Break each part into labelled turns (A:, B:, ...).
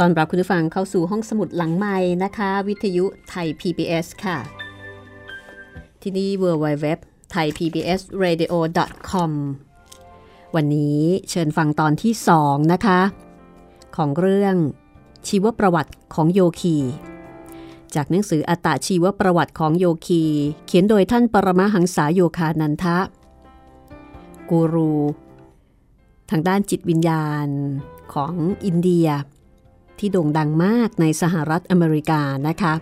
A: ตอนรับคุณผู้ฟังเข้าสู่ห้องสมุดหลังใหม่นะคะ วิทยุไทย PBS ค่ะ ที่นี่ www thai PBS radio com วันนี้เชิญฟังตอนที่2นะคะ ของเรื่องชีวประวัติของโยคี จากหนังสืออัตตชีวประวัติของโยคี เขียนโดยท่านปรมาหังษาโยคานันทะ กูรู ทางด้านจิตวิญญาณของอินเดีย ที่โด่งดังมากในสหรัฐอเมริกานะคะ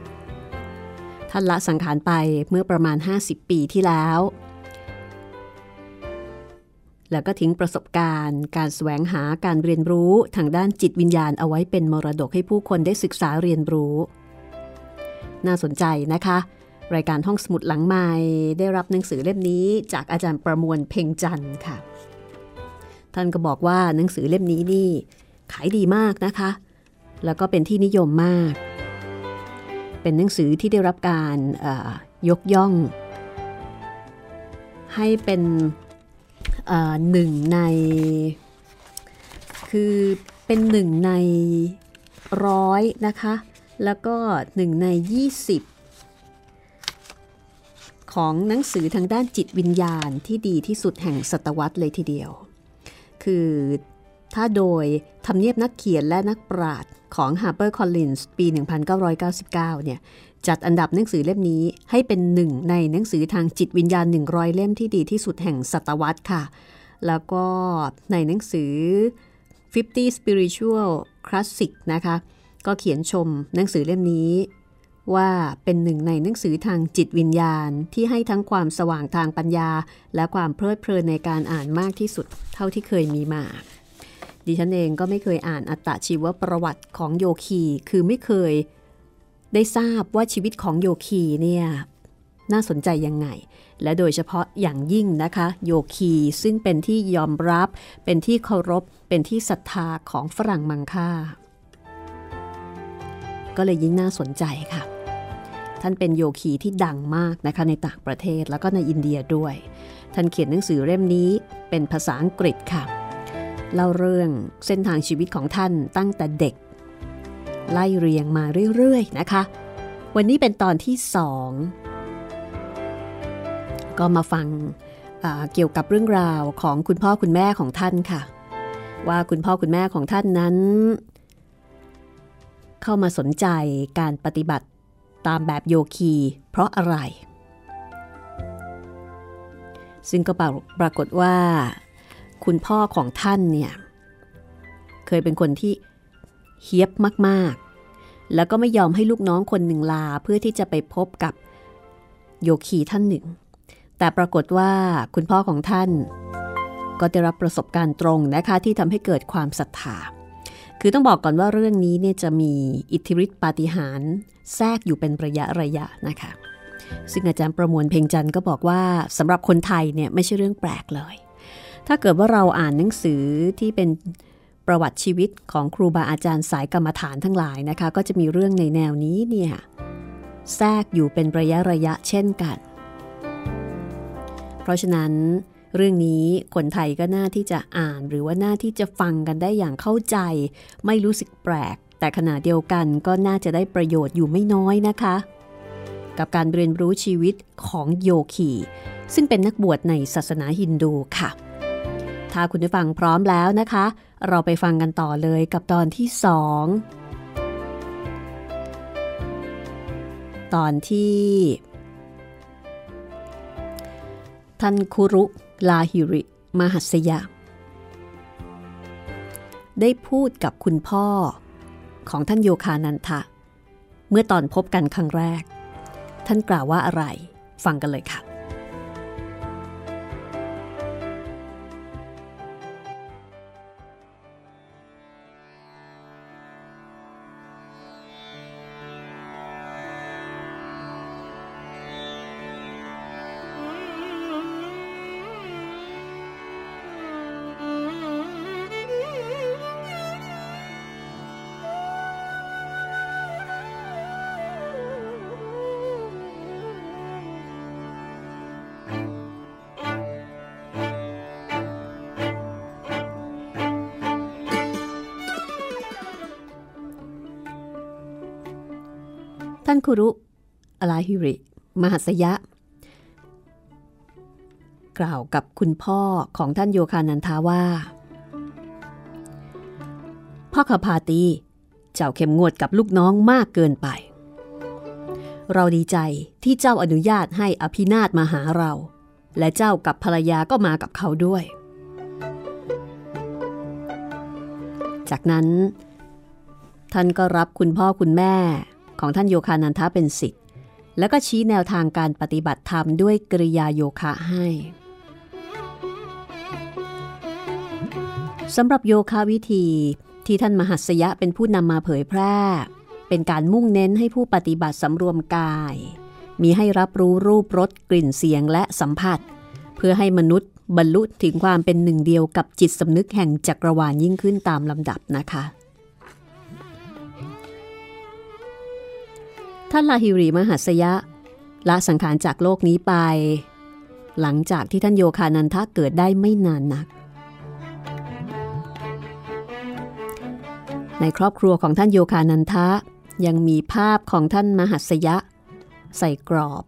A: ท่านละสังขารไปเมื่อประมาณ 50 ปีที่แล้ว แล้วก็ทิ้งประสบการณ์ การแสวงหาการเรียนรู้ทางด้านจิตวิญญาณเอาไว้เป็นมรดกให้ผู้คนได้ศึกษาเรียนรู้ น่าสนใจนะคะ รายการห้องสมุดหลังไม้ได้รับหนังสือเล่มนี้ จากอาจารย์ประมวลเพ่งจันทร์ค่ะ ท่านก็บอกว่าหนังสือเล่มนี้นี่ขายดีมากนะคะ แล้วก็เป็นที่นิยมมาก เป็นหนังสือที่ได้รับการยกย่อง ให้เป็นหนึ่งใน คือเป็นหนึ่งในร้อยนะคะ แล้วก็หนึ่งใน 20 ของหนังสือทางด้านจิตวิญญาณที่ดีที่สุดแห่งศตวรรษเลยทีเดียว คือถ้าโดยทำเนียบนักเขียนและนักปราชญ์ ของ Harper Collins ปี 1999 เนี่ย จัดอันดับหนังสือเล่มนี้ให้เป็นหนึ่งในหนังสือทางจิตวิญญาณ 100 เล่มที่ดีที่สุดแห่งศตวรรษค่ะ แล้วก็ในหนังสือ 50 Spiritual Classic นะคะ ก็เขียนชมหนังสือเล่มนี้ ว่าเป็นหนึ่งในหนังสือทางจิตวิญญาณที่ให้ทั้งความสว่างทางปัญญา และความเพลิดเพลินในการอ่านมากที่สุดเท่าที่เคยมีมา ดิฉันเองก็ไม่เคยอ่านอัตชีวประวัติของโยคี คือไม่เคยได้ทราบว่าชีวิตของโยคีเนี่ยน่าสนใจยังไง และโดยเฉพาะอย่างยิ่งนะคะ โยคีซึ่งเป็นที่ยอมรับ เป็นที่เคารพ เป็นที่ศรัทธาของฝรั่งมังค่า ก็เลยยิ่งน่าสนใจค่ะ ท่านเป็นโยคีที่ดังมากนะคะในต่างประเทศแล้วก็ในอินเดียด้วย ท่านเขียนหนังสือเล่มนี้เป็นภาษาอังกฤษค่ะ เล่าเรื่องเส้นทางชีวิตของท่านตั้งแต่เด็ก ไล่เรียงมาเรื่อยๆนะคะ วันนี้เป็นตอนที่สองก็มาฟังเกี่ยวกับเรื่องราวของคุณพ่อคุณแม่ของท่านค่ะ ว่าคุณพ่อคุณแม่ของท่านนั้น เข้ามาสนใจการปฏิบัติตามแบบโยคี เพราะอะไร ซึ่งก็ปรากฏว่า คุณพ่อของท่านเนี่ยเคยเป็นคนที่เฮียบมากๆ แล้วก็ไม่ยอมให้ลูกน้องคนหนึ่งลาเพื่อที่จะไปพบกับโยคีท่านหนึ่ง แต่ปรากฏว่าคุณพ่อของท่าน ก็ได้รับประสบการณ์ตรงนะคะที่ทำให้เกิดความศรัทธา คือต้องบอกก่อนว่าเรื่องนี้เนี่ยจะมีอิทธิฤทธิปาฏิหาริย์แทรกอยู่เป็นระยะระยะนะคะซึ่งอาจารย์ประมวลเพ่งจันทร์ก็บอกว่าสำหรับคนไทยเนี่ยไม่ใช่เรื่องแปลกเลย ถ้าเกิดว่าเราอ่านหนังสือที่เป็นประวัติชีวิตของครูบาอาจารย์สายกรรมฐานทั้งหลายนะคะ ก็จะมีเรื่องในแนวนี้เนี่ยแทรกอยู่เป็นระยะระยะเช่นกัน เพราะฉะนั้นเรื่องนี้คนไทยก็น่าที่จะอ่านหรือว่าน่าที่จะฟังกันได้อย่างเข้าใจ ไม่รู้สึกแปลก แต่ขณะเดียวกันก็น่าจะได้ประโยชน์อยู่ไม่น้อยนะคะ กับการเรียนรู้ชีวิตของโยคีซึ่งเป็นนักบวชในศาสนาฮินดูค่ะ ถ้าคุณผู้ฟังพร้อมแล้วนะคะ เราไปฟังกันต่อเลยกับตอนที่สองตอนที่ ท่านคุรุลาฮิริ มหัสยะได้พูดกับคุณพ่อของท่านโยคานันทะ เมื่อตอนพบกันครั้งแรก ท่านกล่าวว่าอะไร ฟังกันเลยค่ะานคุรุอลาฮิริ มหัสยะ กล่าวกับคุณพ่อของท่านโยคานันทาว่า พ่อขพาตี เจ้าเข้มงวดกับลูกน้องมากเกินไป เราดีใจที่เจ้าอนุญาตให้อภินาถมาหาเรา และเจ้ากับภรรยาก็มากับเขาด้วย จากนั้น ท่านก็รับคุณพ่อคุณแม่ ของท่านโยคานันทะเป็นสิทธิ์ แล้วก็ชี้แนวทางการปฏิบัติธรรมด้วยกริยาโยคะให้สำหรับโยคะวิธีที่ท่านมหัสยะเป็นผู้นำมาเผยแพร่ เป็นการมุ่งเน้นให้ผู้ปฏิบัติสำรวมกาย มีให้รับรู้รูปรสกลิ่นเสียงและสัมผัส เพื่อให้มนุษย์บรรลุถึงความเป็นหนึ่งเดียวกับจิตสำนึกแห่งจักรวาลยิ่งขึ้นตามลำดับนะคะ ท่านลาฮิริมหัสยะละสังขารจากโลกนี้ไป หลังจากที่ท่านโยคานันทะเกิดได้ไม่นานนัก ในครอบครัวของท่านโยคานันทะยังมีภาพของท่านมหัสยะ ใส่กรอบ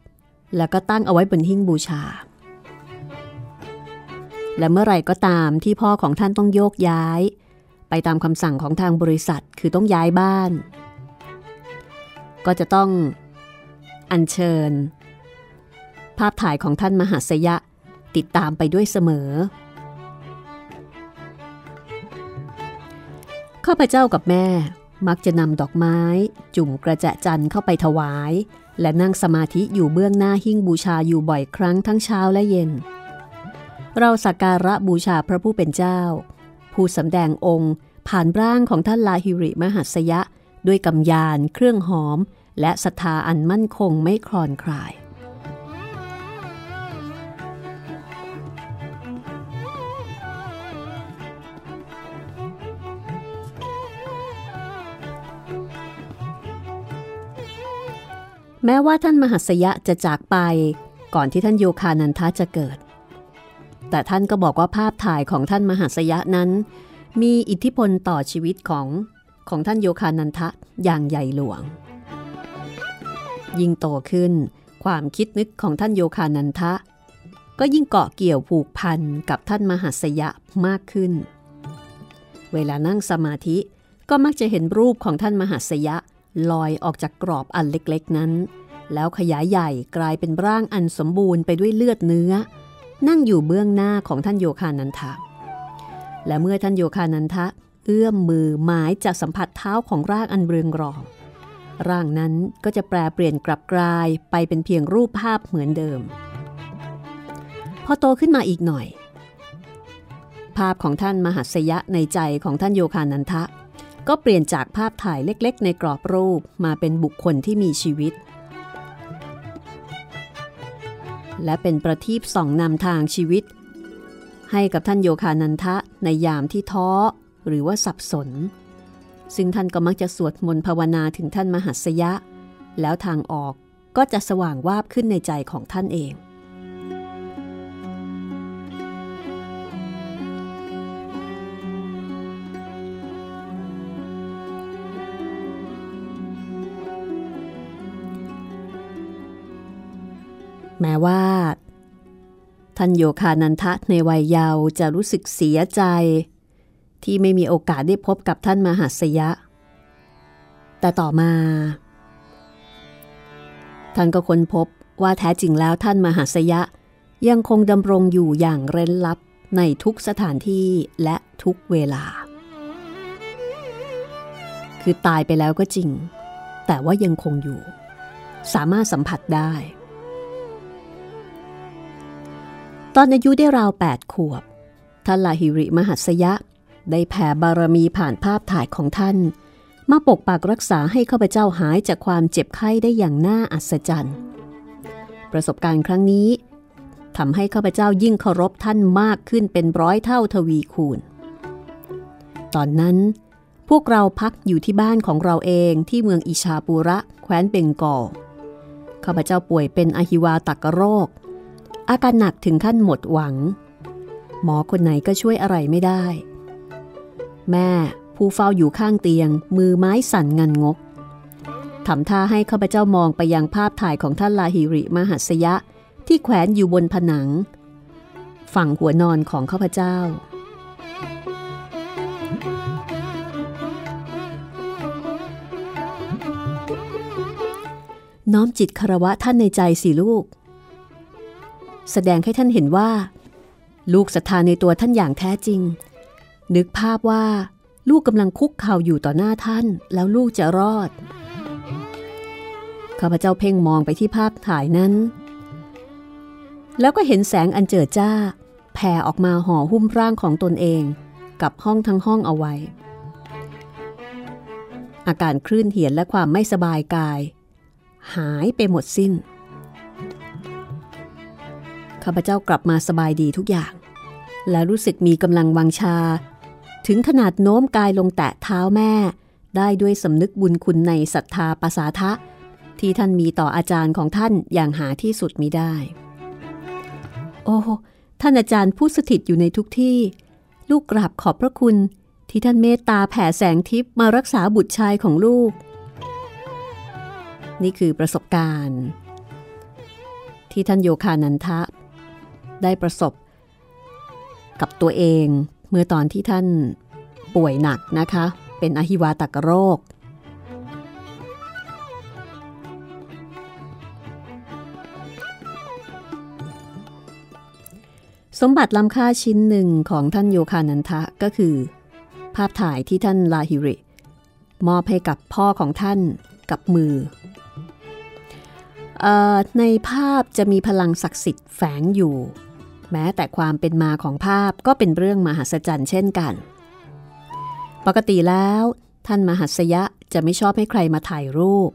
A: แล้วก็ตั้งเอาไว้บนหิ้งบูชา และเมื่อไรก็ตามที่พ่อของท่านต้องโยกย้าย ไปตามคำสั่งของทางบริษัทคือต้องย้ายบ้าน ก็จะต้องอัญเชิญ ภาพถ่ายของท่านมหาสยะติดตามไปด้วยเสมอ ข้าพเจ้ากับแม่มักจะนำดอกไม้ จุ่มกระจะจันเข้าไปถวาย และนั่งสมาธิอยู่เบื้องหน้าหิ้งบูชาอยู่บ่อยครั้งทั้งเช้าและเย็น เราสักการะบูชาพระผู้เป็นเจ้า ผู้สำแดงองค์ผ่านร่างของท่านลาฮิริมหัสยะ ด้วยกำยาน เครื่องหอม และศรัทธาอันมั่นคงไม่คลอนคลาย แม้ว่าท่านมหัสยะจะจากไปก่อนที่ท่านโยคานันทะจะเกิด แต่ท่านก็บอกว่าภาพถ่ายของท่านมหัสยะนั้น มีอิทธิพลต่อชีวิตของ ของท่านโยคานันทะอย่างใหญ่หลวง ยิ่งโตขึ้น ความคิดนึกของท่านโยคานันทะ ก็ยิ่งเกาะเกี่ยวผูกพันกับท่านมหัสยะมากขึ้น เวลานั่งสมาธิก็มักจะเห็นรูปของท่านมหัสยะลอยออกจากกรอบอันเล็กๆนั้น แล้วขยายใหญ่กลายเป็นร่างอันสมบูรณ์ไปด้วยเลือดเนื้อ นั่งอยู่เบื้องหน้าของท่านโยคานันทะ และเมื่อท่านโยคานันทะ เอื้อมมือหมายจะสัมผัสเท้าของร่างอันเรืองรอง ร่างนั้นก็จะแปลเปลี่ยนกลับกลายไปเป็นเพียงรูปภาพเหมือนเดิม พอโตขึ้นมาอีกหน่อย ภาพของท่านมหัสยะในใจของท่านโยคานันทะ ก็เปลี่ยนจากภาพถ่ายเล็กๆ ในกรอบรูปมาเป็นบุคคลที่มีชีวิต และเป็นประทีปส่องนำทางชีวิตให้กับท่านโยคานันทะในยามที่ท้อ หรือว่าสับสน ซึ่งท่านก็มักจะสวดมนต์ภาวนาถึงท่านมหัสยะ แล้วทางออกก็จะสว่างวาบขึ้นในใจของท่านเอง แม้ว่า ท่านโยคานันทะในวัยเยาว์จะรู้สึกเสียใจ ที่ไม่มีโอกาสได้พบกับท่านมหัสยะ แต่ต่อมา ท่านก็ค้นพบว่าแท้จริงแล้วท่านมหัสยะ ยังคงดำรงอยู่อย่างเร้นลับในทุกสถานที่และทุกเวลา คือตายไปแล้วก็จริง แต่ว่ายังคงอยู่ สามารถสัมผัสได้ ตอนอายุได้ราว 8 ขวบท่านลาหิริมหัสยะ ได้แผ่บารมีผ่านภาพถ่ายของท่าน มาปกปักรักษาให้ข้าพเจ้าหายจากความเจ็บไข้ได้อย่างน่าอัศจรรย์ ประสบการณ์ครั้งนี้ทำให้ข้าพเจ้ายิ่งเคารพท่านมากขึ้นเป็นร้อยเท่าทวีคูณ ตอนนั้น พวกเราพักอยู่ที่บ้านของเราเองที่เมืองอิชาปูระ แคว้นเบงกอลข้าพเจ้าป่วยเป็นอหิวาตักโรค อาการหนักถึงขั้นหมดหวัง หมอคนไหนก็ช่วยอะไรไม่ได้ แม่ผู้เฝ้าอยู่ข้างเตียง มือไม้สั่นงันงกทำท่าให้ข้าพเจ้ามองไปยังภาพถ่ายของท่านลาหิริมหัสยะ ที่แขวนอยู่บนผนัง ฝั่งหัวนอนของข้าพเจ้า น้อมจิตคารวะท่านในใจสิลูก แสดงให้ท่านเห็นว่า ลูกศรัทธาในตัวท่านอย่างแท้จริง นึกภาพว่าลูกกำลังคุกเข่าอยู่ต่อหน้าท่าน แล้วลูกจะรอด ข้าพเจ้าเพ่งมองไปที่ภาพถ่ายนั้น แล้วก็เห็นแสงอันเจิดจ้า แผ่ออกมาห่อหุ้มร่างของตนเอง กับห้องทั้งห้องเอาไว้ อาการคลื่นเหียนและความไม่สบายกาย หายไปหมดสิ้น ข้าพเจ้ากลับมาสบายดีทุกอย่าง และรู้สึกมีกำลังวังชา ถึงขนาดโน้มกายลงแตะเท้าแม่ ได้ด้วยสำนึกบุญคุณในศรัทธาปสาทะ ที่ท่านมีต่ออาจารย์ของท่านอย่างหาที่สุดมิได้ โอ้ท่านอาจารย์ผู้สถิตอยู่ในทุกที่ ลูกกราบขอบพระคุณที่ท่านเมตตาแผ่แสงทิพย์มารักษาบุตรชายของลูก นี่คือประสบการณ์ ที่ท่านโยคานันทะ ได้ประสบกับตัวเอง มื่อตอนที่ท่านป่วยหนักนะคะ เป็นอหิวาตกโรค สมบัติล้ำค่าชิ้นหนึ่งของท่านโยคานันทะก็คือ ภาพถ่ายที่ท่านลาฮิริมอบให้กับพ่อของท่านกับมืออในภาพจะมีพลังศักดิ์สิทธิ์แฝงอยู่ แม้แต่ความเป็นมาของภาพก็เป็นเรื่องมหัศจรรย์เช่นกัน ปกติแล้ว ท่านมหัสยะจะไม่ชอบให้ใครมาถ่ายรูป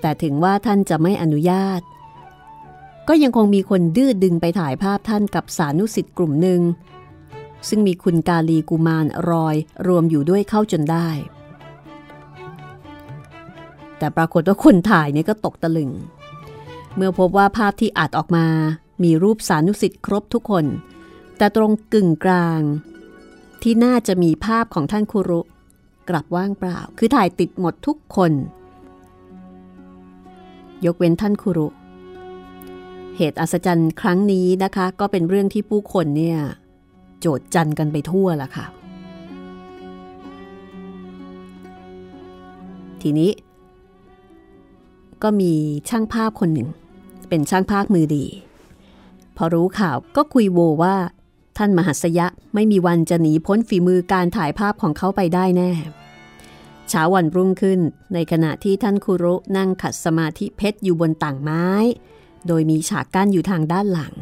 A: แต่ถึงว่าท่านจะไม่อนุญาต ก็ยังคงมีคนดื้อดึงไปถ่ายภาพท่านกับสานุสิทธิ์กลุ่มหนึ่ง ซึ่งมีคุณกาลีกุมารรอยรวมอยู่ด้วยเข้าจนได้ แต่ปรากฏว่าคนถ่ายเนี่ยก็ตกตะลึงเมื่อพบว่าภาพที่อัดออกมา มีรูปสานุสิทธิ์ครบทุกคน แต่ตรงกึ่งกลาง ที่น่าจะมีภาพของท่านคุรุ กลับว่างเปล่า คือถ่ายติดหมดทุกคน ยกเว้นท่านคุรุ เหตุอัศจรรย์ครั้งนี้นะคะ ก็เป็นเรื่องที่ผู้คนเนี่ย โจดจันกันไปทั่วละค่ะ ทีนี้ ก็มีช่างภาพคนหนึ่ง เป็นช่างภาพมือดี พอรู้ข่าวก็คุยโวว่า ท่านมหัสยะไม่มีวันจะหนีพ้นฝีมือการถ่ายภาพของเขาไปได้แน่เช้าวันรุ่งขึ้น ในขณะที่ท่านคุรุนั่งขัดสมาธิเพชรอยู่บนต่างไม้ โดยมีฉากกั้นอยู่ทางด้านหลัง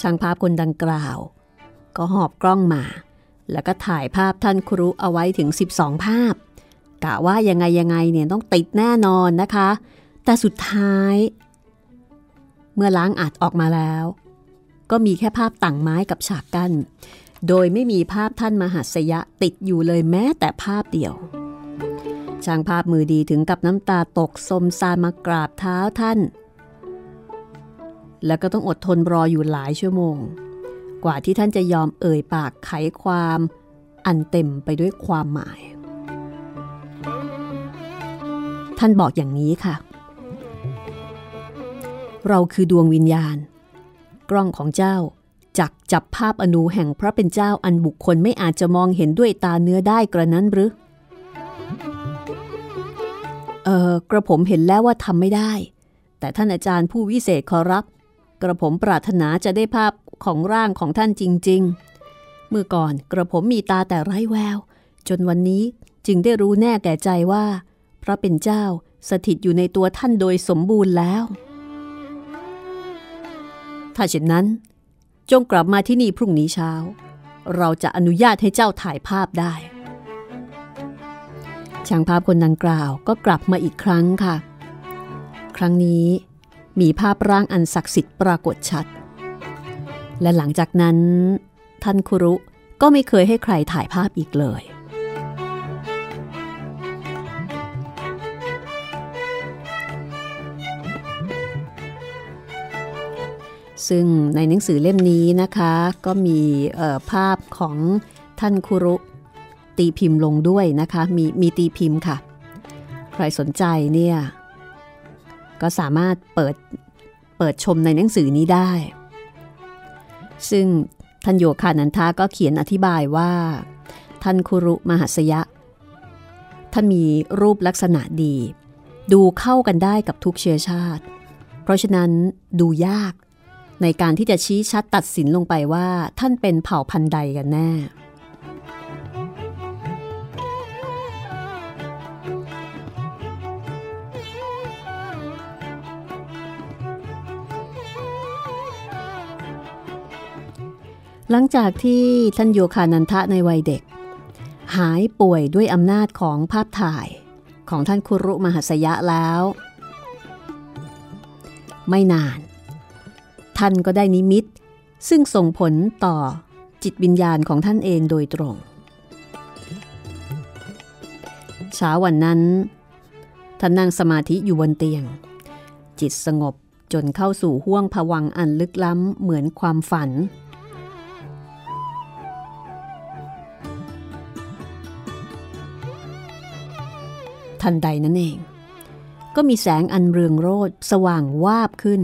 A: ช่างภาพคนดังกล่าว ก็หอบกล้องมา แล้วก็ถ่ายภาพท่านครุเอาไว้ถึง 12 ภาพ กะว่ายังไงยังไงเนี่ยต้องติดแน่นอนนะคะ แต่สุดท้าย เมื่อล้างอัดออกมาแล้ว ก็มีแค่ภาพต่างไม้กับฉากกั้น โดยไม่มีภาพท่านมหัสยะติดอยู่เลยแม้แต่ภาพเดียว ช่างภาพมือดีถึงกับน้ำตาตกสมซานมากราบเท้าท่าน แล้วก็ต้องอดทนรออยู่หลายชั่วโมง กว่าที่ท่านจะยอมเอ่ยปากไขความ อันเต็มไปด้วยความหมาย ท่านบอกอย่างนี้ค่ะ เราคือดวงวิญญาณ กล้องของเจ้าจักจับภาพอนูแห่งพระเป็นเจ้าอันบุคคลไม่อาจจะมองเห็นด้วยตาเนื้อได้กระนั้นหรือเออกระผมเห็นแล้วว่าทำไม่ได้ แต่ท่านอาจารย์ผู้วิเศษขอรับ กระผมปรารถนาจะได้ภาพของร่างของท่านจริง ๆ เมื่อก่อนกระผมมีตาแต่ไร้แวว จนวันนี้จึงได้รู้แน่แก่ใจว่า พระเป็นเจ้าสถิตอยู่ในตัวท่านโดยสมบูรณ์แล้ว ถ้าเช่นนั้น จงกลับมาที่นี่พรุ่งนี้เช้า เราจะอนุญาตให้เจ้าถ่ายภาพได้ ช่างภาพคนดังกล่าวก็กลับมาอีกครั้งค่ะ ครั้งนี้มีภาพร่างอันศักดิ์สิทธิ์ปรากฏชัด และหลังจากนั้น ท่านคุรุก็ไม่เคยให้ใครถ่ายภาพอีกเลย ซึ่งในหนังสือเล่มนี้นะคะ ก็มีภาพของท่านคุรุ ตีพิมพ์ลงด้วยนะคะ มีมีตีพิมพ์ค่ะ ใครสนใจเนี่ย ก็สามารถเปิดเปิดชมในหนังสือนี้ได้ ซึ่งท่านโยคานันทาก็เขียนอธิบายว่า ท่านคุรุมหัสยะ ท่านมีรูปลักษณะดี ดูเข้ากันได้กับทุกเชื้อชาติ เพราะฉะนั้นดูยาก ในการที่จะชี้ชัดตัดสินลงไปว่าท่านเป็นเผ่าพันธุ์ใดกันแน่ หลังจากที่ท่านโยคานันทะในวัยเด็ก หายป่วยด้วยอำนาจของภาพถ่ายของท่านคุรุมหัสยะแล้ว ไม่นาน ท่านก็ได้นิมิต ซึ่งส่งผลต่อจิตวิญญาณของท่านเองโดยตรงเช้าวันนั้นท่านนั่งสมาธิอยู่บนเตียง จิตสงบจนเข้าสู่ห้วงผวังอันลึกล้ำเหมือนความฝัน ทันใดนั้นเอง ก็มีแสงอันเรืองโรดสว่างวาบขึ้น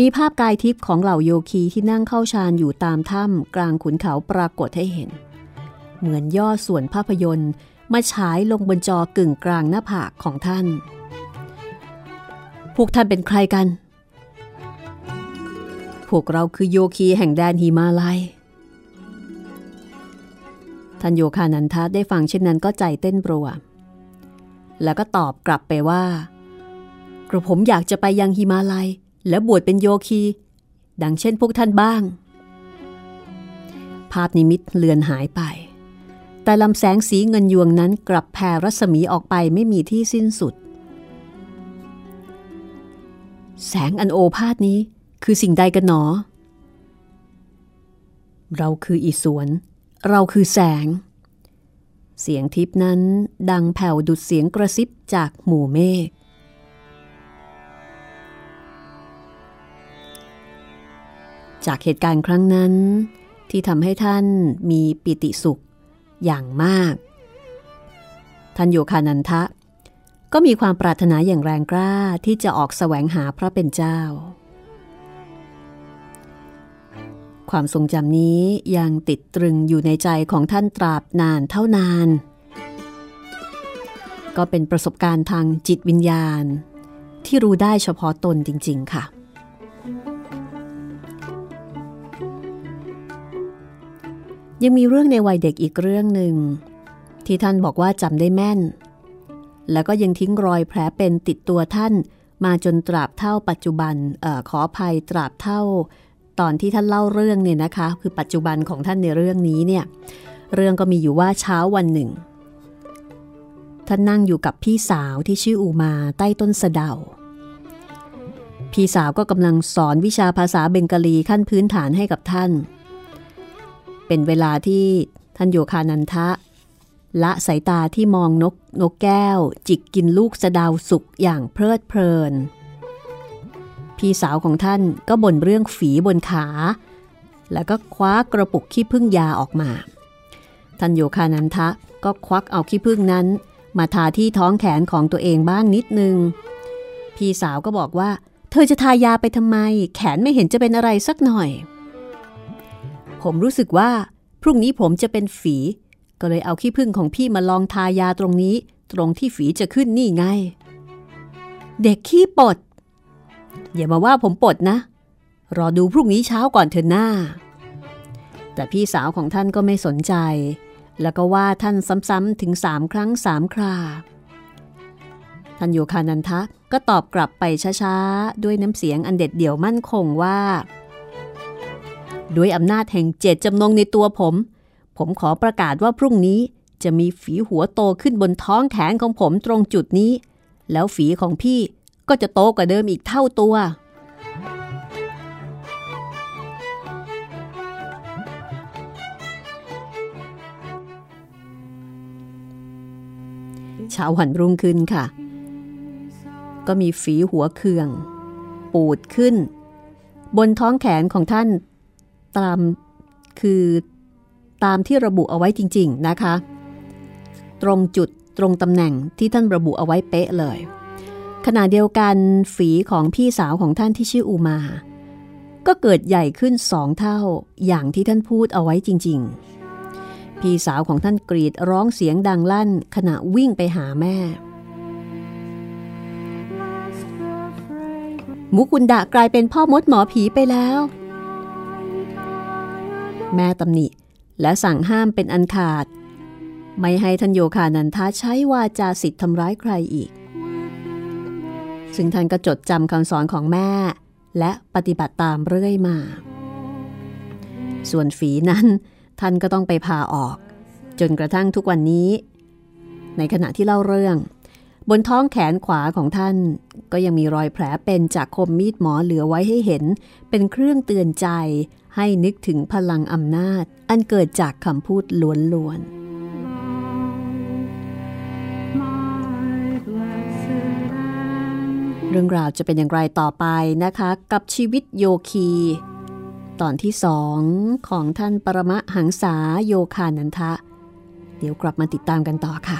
A: มีภาพกายทิพย์ของเหล่าโยคีที่นั่งเข้าฌานอยู่ตามถ้ำกลางขุนเขาปรากฏให้เห็น เหมือนย่อส่วนภาพยนตร์มาฉายลงบนจอกึ่งกลางหน้าผากของท่าน พวกท่านเป็นใครกัน พวกเราคือโยคีแห่งแดนหิมาลัย ท่านโยคานันทะได้ฟังเช่นนั้นก็ใจเต้นรัว แล้วก็ตอบกลับไปว่า กระผมอยากจะไปยังหิมาลัย และบวชเป็นโยคี ดังเช่นพวกท่านบ้าง ภาพนิมิตเลือนหายไป แต่ลำแสงสีเงินยวงนั้นกลับแผ่รัศมีออกไปไม่มีที่สิ้นสุด แสงอันโอภาสนี้คือสิ่งใดกันหนอ เราคืออีสวน เราคือแสง เสียงทิพนั้นดังแผ่วดุดเสียงกระซิบจากหมู่เมฆ จากเหตุการณ์ครั้งนั้น ที่ทำให้ท่านมีปิติสุขอย่างมาก ท่านโยคานันทะ ก็มีความปรารถนาอย่างแรงกล้าที่จะออกแสวงหาพระเป็นเจ้า ความทรงจำนี้ยังติดตรึงอยู่ในใจของท่านตราบนานเท่านาน ก็เป็นประสบการณ์ทางจิตวิญญาณ ที่รู้ได้เฉพาะตนจริง ๆ ค่ะ ยังมีเรื่องในวัยเด็กอีกเรื่องหนึ่ง ที่ท่านบอกว่าจำได้แม่น แล้วก็ยังทิ้งรอยแผลเป็นติดตัวท่านมาจนตราบเท่าปัจจุบันออขออภัยตราบเท่า ตอนที่ท่านเล่าเรื่องเนี่ยนะคะ คือปัจจุบันของท่านในเรื่องนี้เนี่ยเรื่องก็มีอยู่ว่าเช้าวันหนึ่ง ท่านนั่งอยู่กับพี่สาวที่ชื่ออูมาใต้ต้นสะเดา พี่สาวก็กำลังสอนวิชาภาษาเบงกาลีขั้นพื้นฐานให้กับท่าน เป็นเวลาที่ท่านโยคานันทะ ละสายตาที่มองนกนกแก้ว จิกกินลูกสะดาวสุกอย่างเพลิดเพลิน พี่สาวของท่านก็บ่นเรื่องฝีบนขา แล้วก็คว้ากระปุกขี้ผึ้งยาออกมา ท่านโยคานันทะก็ควักเอาขี้ผึ้งนั้น มาทาที่ท้องแขนของตัวเองบ้างนิดนึง พี่สาวก็บอกว่า เธอจะทายาไปทำไม แขนไม่เห็นจะเป็นอะไรสักหน่อย ผมรู้สึกว่า พรุ่งนี้ผมจะเป็นฝี ก็เลยเอาขี้ผึ้งของพี่มาลองทายาตรงนี้ ตรงที่ฝีจะขึ้นนี่ไง เด็กขี้ปด อย่ามาว่าผมปดนะ รอดูพรุ่งนี้เช้าก่อนเถอะหน้า แต่พี่สาวของท่านก็ไม่สนใจ แล้วก็ว่าท่านซ้ำๆถึงสามครั้งสามคราท่านโยคานันทะก็ตอบกลับไปช้าๆ ด้วยน้ำเสียงอันเด็ดเดี่ยวมั่นคงว่า ด้วยอำนาจแห่งเจตจำนงในตัวผม ผมขอประกาศว่าพรุ่งนี้จะมีฝีหัวโตขึ้นบนท้องแขนของผมตรงจุดนี้ แล้วฝีของพี่ก็จะโตกว่าเดิมอีกเท่าตัว ชาวหันรุ่งขึ้นค่ะ ก็มีฝีหัวเคือง ปูดขึ้น บนท้องแขนของท่าน ตามคือตามที่ระบุเอาไว้จริง ๆนะคะ ตรงจุดตรงตำแหน่งที่ท่านระบุเอาไว้เป๊ะเลย ขณะเดียวกันฝีของพี่สาวของท่านที่ชื่ออูมา ก็เกิดใหญ่ขึ้นสองเท่าอย่างที่ท่านพูดเอาไว้จริง ๆ พี่สาวของท่านกรีดร้องเสียงดังลั่น ขณะวิ่งไปหาแม่ มุกุนดะกลายเป็นพ่อมดหมอผีไปแล้ว แม่ตำหนิ และสั่งห้ามเป็นอันขาด ไม่ให้ท่านโยคานันทาใช้วาจาสิทธิ์ทำร้ายใครอีก ซึ่งท่านก็จดจำคำสอนของแม่ และปฏิบัติตามเรื่อยมา ส่วนฝีนั้นท่านก็ต้องไปพาออก จนกระทั่งทุกวันนี้ ในขณะที่เล่าเรื่อง บนท้องแขนขวาของท่านก็ยังมีรอยแผลเป็นจากคมมีดหมอเหลือไว้ให้เห็น เป็นเครื่องเตือนใจ ให้นึกถึงพลังอำนาจอันเกิดจากคำพูดล้วนๆเรื่องราวจะเป็นอย่างไรต่อไปนะคะ กับชีวิตโยคี ตอนที่สองของท่านปรมะหังษาโยคานันทะ เดี๋ยวกลับมาติดตามกันต่อค่ะ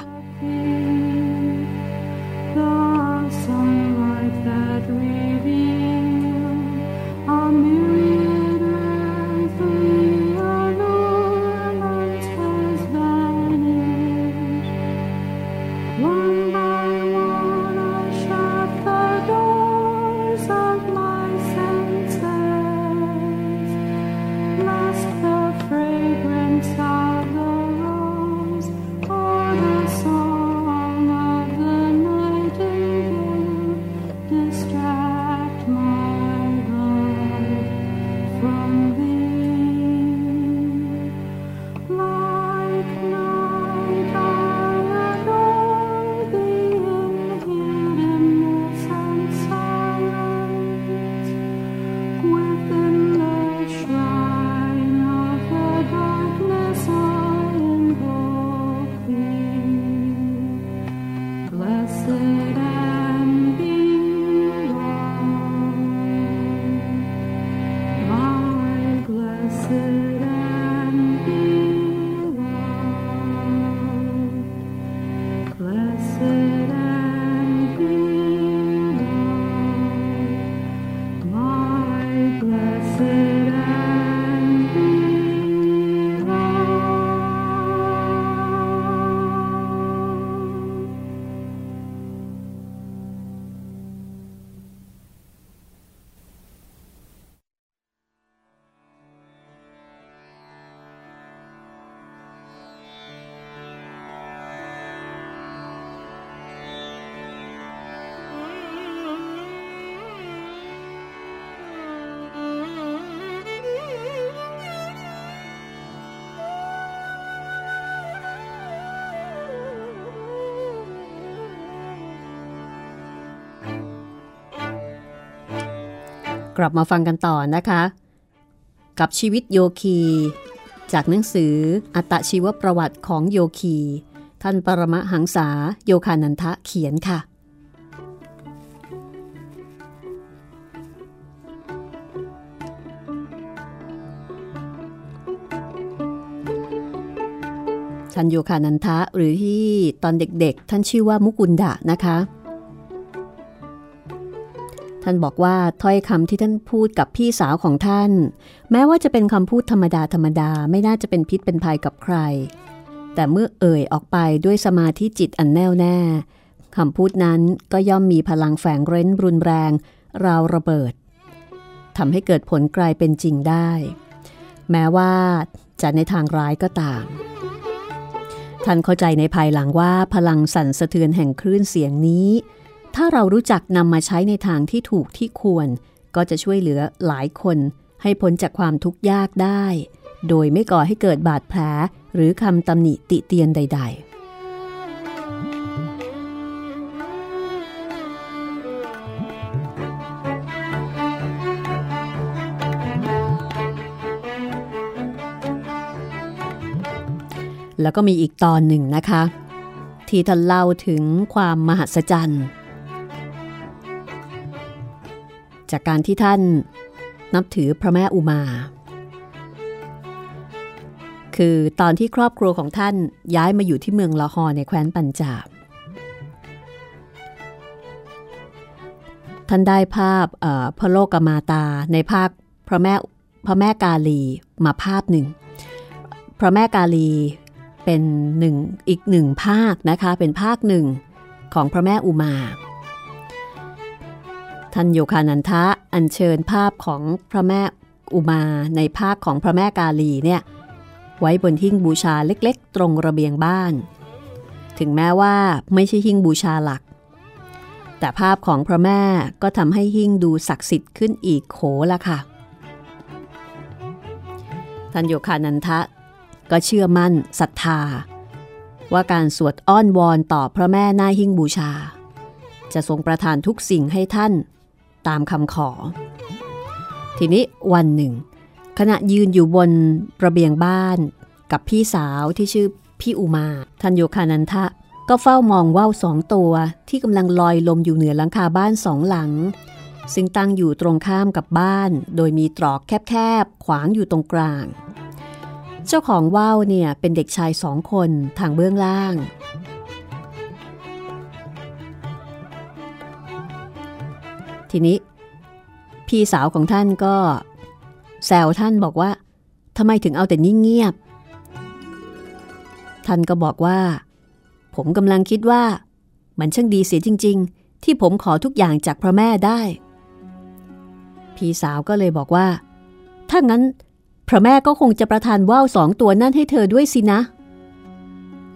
A: กลับมาฟังกันต่อนะคะ กับชีวิตโยคี จากหนังสืออัตชีวประวัติของโยคี ท่านปรมหังษาโยคานันทะเขียนค่ะ ท่านโยคานันทะหรือที่ตอนเด็กๆ ท่านชื่อว่ามุกุลดะนะคะ ท่านบอกว่าถ้อยคำที่ท่านพูดกับพี่สาวของท่าน แม้ว่าจะเป็นคำพูดธรรมดาธรรมดาไม่น่าจะเป็นพิษเป็นภัยกับใคร แต่เมื่อเอ่ยออกไปด้วยสมาธิจิตอันแน่วแน่คำพูดนั้นก็ย่อมมีพลังแฝงเร้นรุนแรง ราวระเบิดทำให้เกิดผลกลายเป็นจริงได้ แม้ว่าจะในทางร้ายก็ตามท่านเข้าใจในภายหลังว่าพลังสั่นสะเทือนแห่งคลื่นเสียงนี้ ถ้าเรารู้จักนำมาใช้ในทางที่ถูกที่ควร ก็จะช่วยเหลือหลายคนให้พ้นจากความทุกข์ยากได้ โดยไม่ก่อให้เกิดบาดแผลหรือคำตำหนิติเตียนใด ๆแล้วก็มีอีกตอนหนึ่งนะคะ ที่ท่านเล่าถึงความมหัศจรรย์ จากการที่ท่านนับถือพระแม่อุมา คือตอนที่ครอบครัวของท่านย้ายมาอยู่ที่เมืองลาฮอร์ในแคว้นปัญจาบ ท่านได้ภาพพระโลกมาตาในภาคพระแม่พระแม่กาลีมาภาพหนึ่ง พระแม่กาลีเป็นหนึ่งอีกหนึ่งภาคนะคะ เป็นภาคหนึ่งของพระแม่อุมา ท่านโยคานันทะอัญเชิญภาพของพระแม่อุมาในภาคของพระแม่กาลีเนี่ยไว้บนหิ้งบูชาเล็กๆ ตรงระเบียงบ้าน ถึงแม้ว่าไม่ใช่หิ้งบูชาหลัก แต่ภาพของพระแม่ก็ทำให้หิ้งดูศักดิ์สิทธิ์ขึ้นอีกโขละค่ะ ท่านโยคานันทะก็เชื่อมั่นศรัทธา ว่าการสวดอ้อนวอนต่อพระแม่หน้าหิ้งบูชา จะทรงประทานทุกสิ่งให้ท่าน ตามคำขอ ทีนี้วันหนึ่ง ขณะยืนอยู่บนระเบียงบ้านกับพี่สาวที่ชื่อพี่อุมาท่านโยคานันทะ ก็เฝ้ามองว่าวสองตัวที่กำลังลอยลมอยู่เหนือหลังคาบ้านสองหลัง ซึ่งตั้งอยู่ตรงข้ามกับบ้าน โดยมีตรอกแคบๆ ขวางอยู่ตรงกลาง เจ้าของว่าวเนี่ยเป็นเด็กชายสองคนทางเบื้องล่าง ทีนี้ พี่สาวของท่านก็แซวท่านบอกว่าทำไมถึงเอาแต่นิ่งเงียบ ท่านก็บอกว่า ผมกำลังคิดว่า มันช่างดีเสียจริง ๆ ที่ผมขอทุกอย่างจากพระแม่ได้ พี่สาวก็เลยบอกว่า ถ้างั้นพระแม่ก็คงจะประทานว่าวสองตัวนั่นให้เธอด้วยสินะ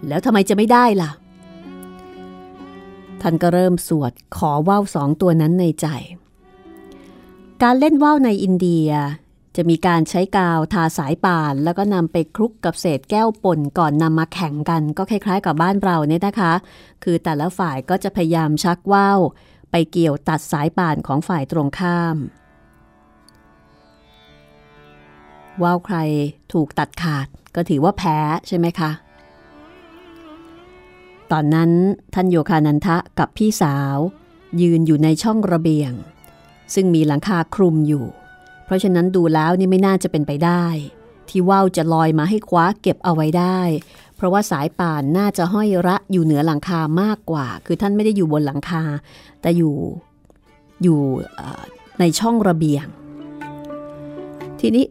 A: แล้วทำไมจะไม่ได้ล่ะ ท่านก็เริ่มสวดขอว่าวสองตัวนั้นในใจ การเล่นว่าวในอินเดียจะมีการใช้กาวทาสายป่าน แล้วก็นำไปคลุกกับเศษแก้วป่นก่อนนำมาแข่งกัน ก็คล้ายๆ กับบ้านเราเนี่ยนะคะ คือแต่ละฝ่ายก็จะพยายามชักว่าวไปเกี่ยวตัดสายป่านของฝ่ายตรงข้าม ว่าวใครถูกตัดขาดก็ถือว่าแพ้ใช่ไหมคะ ตอนนั้นท่านโยคานันทะกับพี่สาว ยืนอยู่ในช่องระเบียง ซึ่งมีหลังคาคลุมอยู่ เพราะฉะนั้นดูแล้วนี่ไม่น่าจะเป็นไปได้ ที่ว่าวจะลอยมาให้คว้าเก็บเอาไว้ได้ เพราะว่าสายป่านน่าจะห้อยระอยู่เหนือหลังคามากกว่า คือท่านไม่ได้อยู่บนหลังคา แต่อยู่อยู่ในช่องระเบียง ทีนี้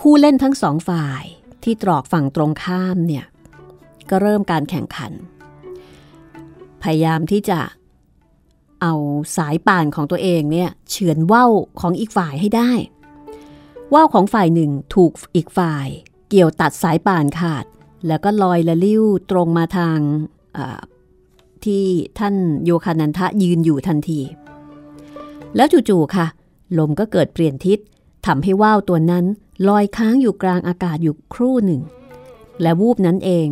A: คู่เล่นทั้งสองฝ่ายที่ตรอกฝั่งตรงข้ามเนี่ยก็เริ่มการแข่งขัน พยายามที่จะเอาสายป่านของตัวเองเนี่ยเฉือนว่าวของอีกฝ่ายให้ได้ ว่าวของฝ่ายหนึ่งถูกอีกฝ่าย เกี่ยวตัดสายป่านขาด แล้วก็ลอยละลิ้วตรงมาทางที่ท่านโยคานันทะยืนอยู่ทันที แล้วจู่ๆค่ะ ลมก็เกิดเปลี่ยนทิศทำให้ว่าวตัวนั้นลอยค้างอยู่กลางอากาศอยู่ครู่หนึ่ง และวูบนั้นเอง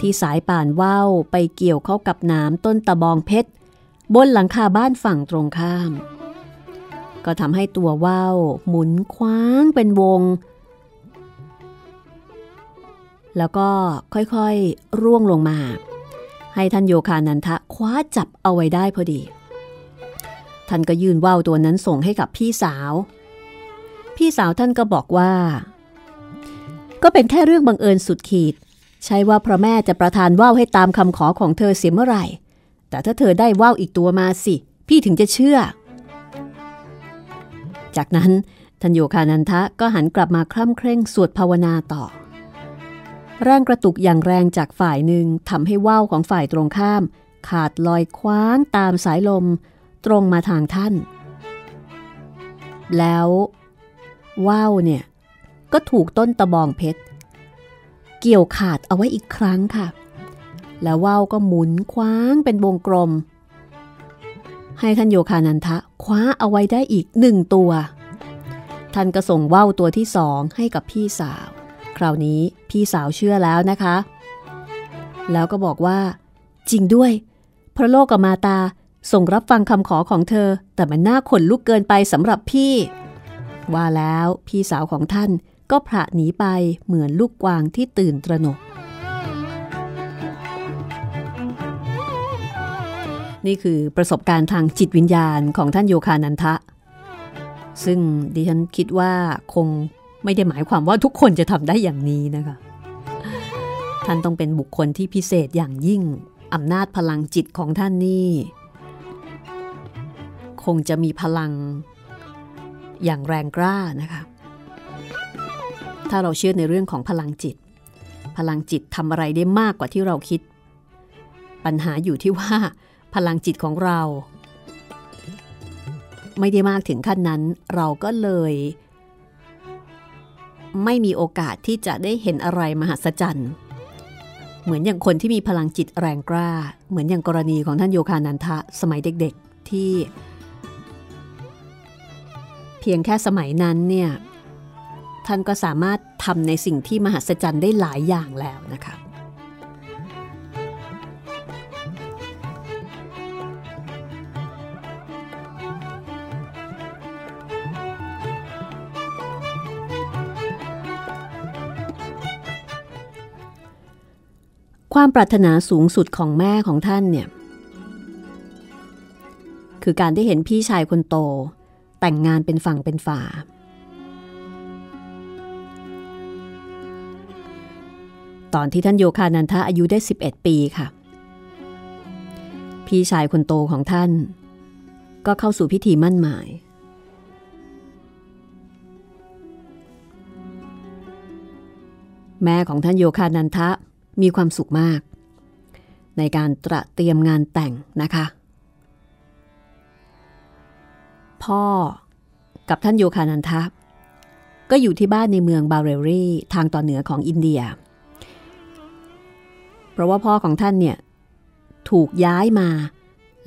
A: ที่สายป่านว่าวไปเกี่ยวเข้ากับหน้ำต้นตะบองเพชรบนหลังคาบ้านฝั่งตรงข้ามก็ก็ทำให้ตัวว่าวหมุนคว้างเป็นวง แล้วก็ค่อยๆร่วงลงมา ให้ท่านโยคานันทะคว้าจับเอาไว้ได้พอดี ท่านก็ยื่นว่าวตัวนั้นส่งให้กับพี่สาว พี่สาวท่านก็บอกว่า ก็เป็นแค่เรื่องบังเอิญสุดขีด ใช่ว่าพระแม่จะประทานว่าวให้ตามคำขอของเธอเสียเมื่อไหร่ แต่ถ้าเธอได้ว่าวอีกตัวมาสิ พี่ถึงจะเชื่อ จากนั้นทันโยคานันทะก็หันกลับมาคร่ำเคร่งสวดภาวนาต่อแรงกระตุกอย่างแรงจากฝ่ายหนึ่งทำให้ว่าวของฝ่ายตรงข้าม ขาดลอยคว้างตามสายลม ตรงมาทางท่าน แล้วว่าวเนี่ย ก็ถูกต้นตะบองเพชร เกี่ยวขาดเอาไว้อีกครั้งค่ะ แล้วว่าวก็หมุนคว้างเป็นวงกลม ให้ท่านโยคานันทะคว้าเอาไว้ได้อีกหนึ่งตัว ท่านก็ส่งว่าวตัวที่สองให้กับพี่สาว คราวนี้พี่สาวเชื่อแล้วนะคะ แล้วก็บอกว่า จริงด้วย พระโลกกับมาตาส่งรับฟังคำขอของเธอ แต่มันน่าขนลุกเกินไปสำหรับพี่ ว่าแล้วพี่สาวของท่าน ก็พระหนีไปเหมือนลูกกวางที่ตื่นตระหนก นี่คือประสบการณ์ทางจิตวิญญาณของท่านโยคานันทะ ซึ่งดิฉันคิดว่าคงไม่ได้หมายความว่าทุกคนจะทำได้อย่างนี้นะคะ ท่านต้องเป็นบุคคลที่พิเศษอย่างยิ่งอำนาจพลังจิตของท่านนี่ คงจะมีพลังอย่างแรงกล้านะคะ ถ้าเราเชื่อในเรื่องของพลังจิต พลังจิตทำอะไรได้มากกว่าที่เราคิด ปัญหาอยู่ที่ว่า พลังจิตของเรา ไม่ได้มากถึงขั้นนั้น เราก็เลย ไม่มีโอกาสที่จะได้เห็นอะไรมหัศจรรย์เหมือนอย่างคนที่มีพลังจิตแรงกล้า เหมือนอย่างกรณีของท่านโยคานันทะสมัยเด็กๆที่ เพียงแค่สมัยนั้นเนี่ย ท่านก็สามารถทำในสิ่งที่มหัศจรรย์ได้หลายอย่างแล้วนะคะความปรารถนาสูงสุดของแม่ของท่านเนี่ย คือการได้เห็นพี่ชายคนโต แต่งงานเป็นฝั่งเป็นฝา ตอนที่ท่านโยคานันทะอายุได้ 11 ปีค่ะ พี่ชายคนโตของท่าน ก็เข้าสู่พิธีมั่นหมาย แม่ของท่านโยคานันทะมีความสุขมาก ในการตระเตรียมงานแต่งนะคะ พ่อกับท่านโยคานันทะก็อยู่ที่บ้านในเมืองบาเรรี่ทางตอนเหนือของอินเดีย ราะว่าพ่อของท่านเนี่ยถูกย้ายมา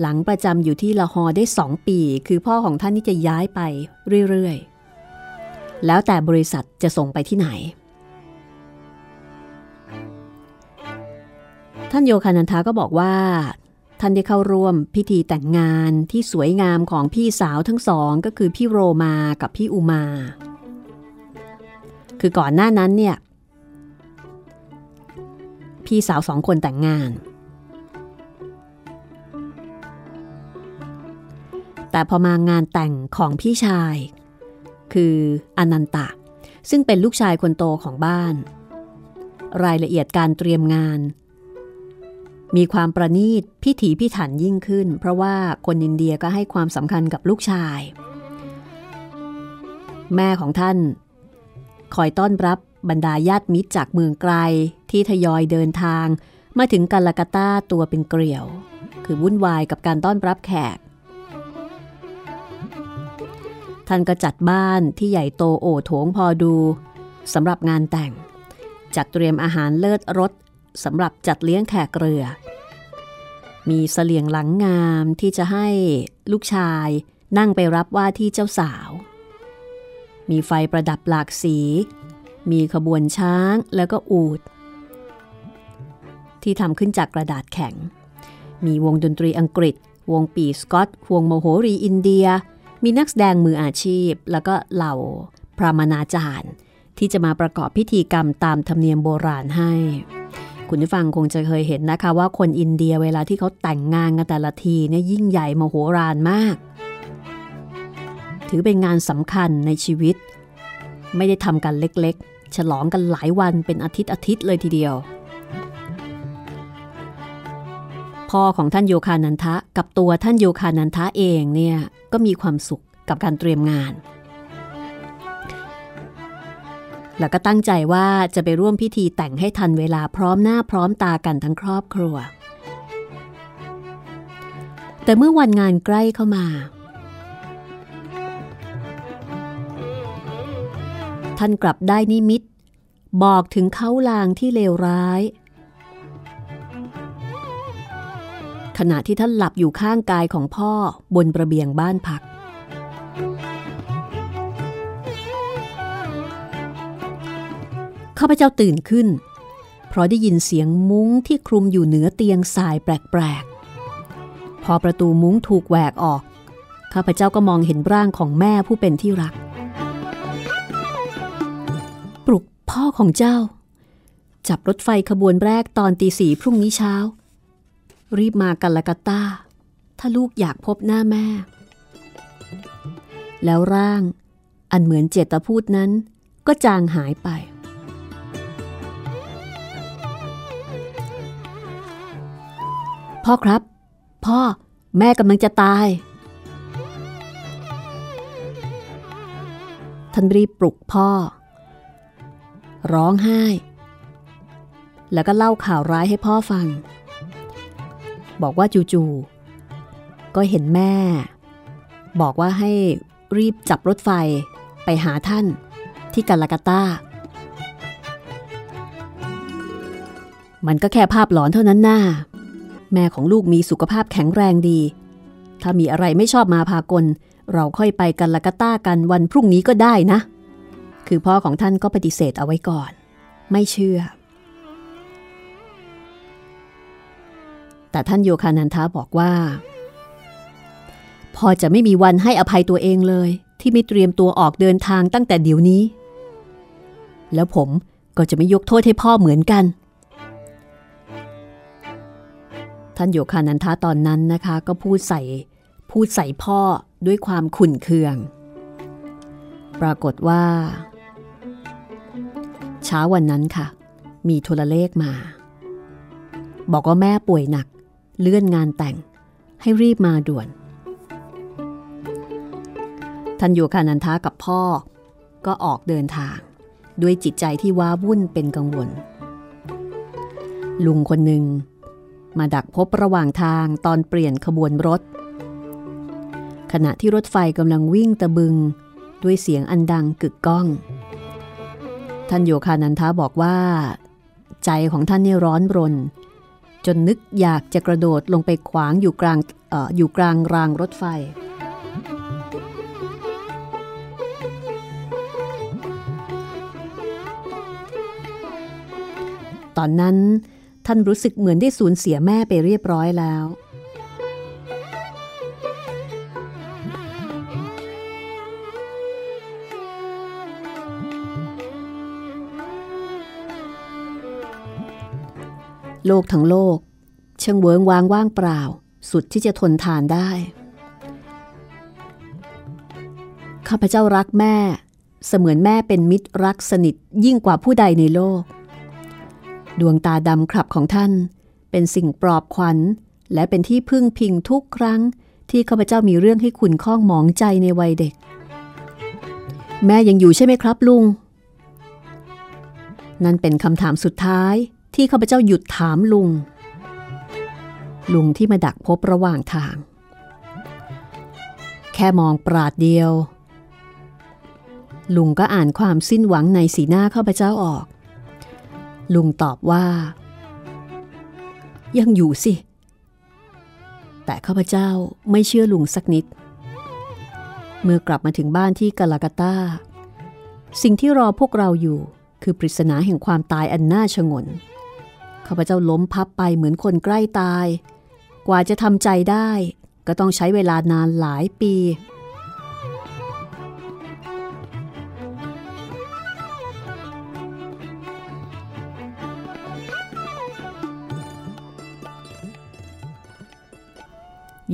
A: หลังประจำอยู่ที่ละฮอได้สองปี คือพ่อของท่านนี่จะย้ายไปเรื่อยๆ แล้วแต่บริษัทจะส่งไปที่ไหน ท่านโยคานันทาก็บอกว่า ท่านได้เข้าร่วมพิธีแต่งงานที่สวยงามของพี่สาวทั้งสองก็คือพี่โรมากับพี่อุมา คือก่อนหน้านั้นเนี่ย พี่สาวสองคนแต่งงาน แต่พอมางานแต่งของพี่ชาย คืออนันตะ ซึ่งเป็นลูกชายคนโตของบ้าน รายละเอียดการเตรียมงาน มีความประณีตพิถีพิถันยิ่งขึ้น เพราะว่าคนอินเดียก็ให้ความสำคัญกับลูกชาย แม่ของท่าน คอยต้อนรับ บรรดาญาติมิตรจากเมืองไกลที่ทยอยเดินทาง มาถึงกาลากาตาตัวเป็นเกลียว คือวุ่นวายกับการต้อนรับแขก ท่านก็จัดบ้านที่ใหญ่โตโอโถงพอดูสำหรับงานแต่ง จัดเตรียมอาหารเลิศรสสำหรับจัดเลี้ยงแขกเรือ มีเสลียงหลังงามที่จะให้ลูกชายนั่งไปรับว่าที่เจ้าสาว มีไฟประดับหลากสี มีขบวนช้างแล้วก็อูด ที่ทำขึ้นจากกระดาษแข็ง มีวงดนตรีอังกฤษ วงปีสกอต วงโมโหรีอินเดีย มีนักแสดงมืออาชีพ แล้วก็เหล่าพรามนาจารย์ ที่จะมาประกอบพิธีกรรมตามธรรมเนียมโบราณให้ คุณผู้ฟังคงจะเคยเห็นนะคะว่าคนอินเดียเวลาที่เขาแต่งงานกันแต่ละทีเนี่ยยิ่งใหญ่มโหฬารมาก ถือเป็นงานสำคัญในชีวิต ไม่ได้ทำกันเล็กๆ ฉลองกันหลายวันเป็นอาทิตย์อาทิตย์เลยทีเดียว พ่อของท่านโยคานันทะกับตัวท่านโยคานันทะเองเนี่ยก็มีความสุขกับการเตรียมงาน แล้วก็ตั้งใจว่าจะไปร่วมพิธีแต่งให้ทันเวลาพร้อมหน้าพร้อมตากันทั้งครอบครัว แต่เมื่อวันงานใกล้เข้ามา ท่านกลับได้นิมิต บอกถึงเขาลางที่เลวร้าย ขณะที่ท่านหลับอยู่ข้างกายของพ่อบนระเบียงบ้านพัก ข้าพเจ้าตื่นขึ้น เพราะได้ยินเสียงมุ้งที่คลุมอยู่เหนือเตียงสายแปลกๆ พอประตูมุ้งถูกแหวกออก ข้าพเจ้าก็มองเห็นร่างของแม่ผู้เป็นที่รักปลุก พ่อของเจ้า จับรถไฟขบวนแรกตอนตีสี่พรุ่งนี้เช้า รีบมากันละกาตาถ้าลูกอยากพบหน้าแม่ แล้วร่าง อันเหมือนเจตพูดนั้น ก็จางหายไป พ่อครับ พ่อแม่กำลังจะตายท่านรีบปลุกพ่อ ร้องไห้ แล้วก็เล่าข่าวร้ายให้พ่อฟัง บอกว่าจู่ๆก็เห็นแม่ บอกว่าให้รีบจับรถไฟไปหาท่านที่กาลากาตามันก็แค่ภาพหลอนเท่านั้นน่าแม่ของลูกมีสุขภาพแข็งแรงดี ถ้ามีอะไรไม่ชอบมาพากล เราค่อยไปกันลากาต้ากันวันพรุ่งนี้ก็ได้นะ คือพ่อของท่านก็ปฏิเสธเอาไว้ก่อน ไม่เชื่อ แต่ท่านโยคานันทาบอกว่า พ่อจะไม่มีวันให้อภัยตัวเองเลย ที่ไม่เตรียมตัวออกเดินทางตั้งแต่เดี๋ยวนี้ แล้วผมก็จะไม่ยกโทษให้พ่อเหมือนกัน ท่านโยคานันทาตอนนั้นนะคะ ก็พูดใส่พูดใส่พ่อด้วยความขุ่นเคือง ปรากฏว่า เช้าวันนั้นค่ะ มีโทรเลขมา บอกว่าแม่ป่วยหนัก เลื่อนงานแต่ง ให้รีบมาด่วนท่านโยคานันทากับพ่อ ก็ออกเดินทาง ด้วยจิตใจที่ว้าวุ่นเป็นกังวล ลุงคนหนึ่ง มาดักพบระหว่างทางตอนเปลี่ยนขบวนรถ ขณะที่รถไฟกำลังวิ่งตะบึง ด้วยเสียงอันดังกึกก้อง ท่านโยคานันทาบอกว่า ใจของท่านนี่ร้อนรน จนนึกอยากจะกระโดดลงไปขวางอยู่กลางอออยู่กลางรางรถไฟ ตอนนั้นท่านรู้สึกเหมือนได้สูญเสียแม่ไปเรียบร้อยแล้ว โลกทั้งโลกช่างเวิงวางว่างเปล่า สุดที่จะทนทานได้ ข้าพเจ้ารักแม่ เสมือนแม่เป็นมิตรรักสนิทยิ่งกว่าผู้ใดในโลก ดวงตาดำครับของท่าน เป็นสิ่งปลอบขวัญ และเป็นที่พึ่งพิงทุกครั้ง ที่ข้าพเจ้ามีเรื่องให้ขุนข้องหมองใจในวัยเด็ก แม่ยังอยู่ใช่ไหมครับลุง นั่นเป็นคำถามสุดท้าย ที่ข้าพเจ้าหยุดถามลุง ลุงที่มาดักพบระหว่างทาง แค่มองปราดเดียว ลุงก็อ่านความสิ้นหวังในสีหน้าข้าพเจ้าออก ลุงตอบว่า ยังอยู่สิ แต่ข้าพเจ้าไม่เชื่อลุงสักนิด เมื่อกลับมาถึงบ้านที่กาลากาตาสิ่งที่รอพวกเราอยู่คือปริศนาแห่งความตายอันน่าชงน ข้าพเจ้าล้มพับไปเหมือนคนใกล้ตาย กว่าจะทำใจได้ ก็ต้องใช้เวลานานหลายปี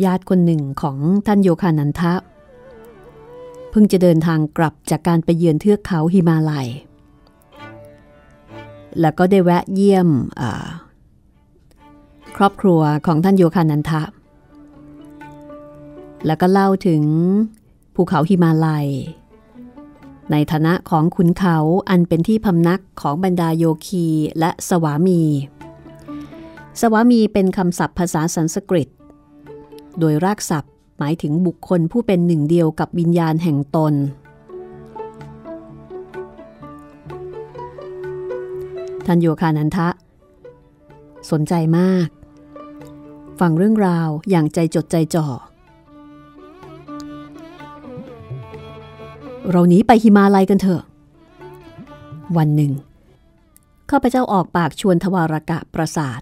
A: ญาติคนหนึ่งของท่านโยคานันทะ เพิ่งจะเดินทางกลับจากการไปเยือนเทือกเขาฮิมาลัย แล้วก็ได้แวะเยี่ยมครอบครัวของท่านโยคานันทะ แล้วก็เล่าถึงภูเขาหิมาลัย ในฐานะของขุนเขาอันเป็นที่พำนักของบรรดาโยคีและสวามี สวามีเป็นคำศัพท์ภาษาสันสกฤต โดยรากศัพท์หมายถึงบุคคลผู้เป็นหนึ่งเดียวกับวิญญาณแห่งตน ท่านโยคานันทะ สนใจมาก ฟังเรื่องราวอย่างใจจดใจจ่อ เราหนีไปหิมาลัยกันเถอะ วันหนึ่งข้าพเจ้าออกปากชวนทวารกะประสาท